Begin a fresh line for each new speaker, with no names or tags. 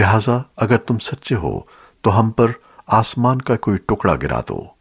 لہذا اگر تم سچے ہو تو ہم پر آسمان کا کوئی ٹکڑا گرا دو۔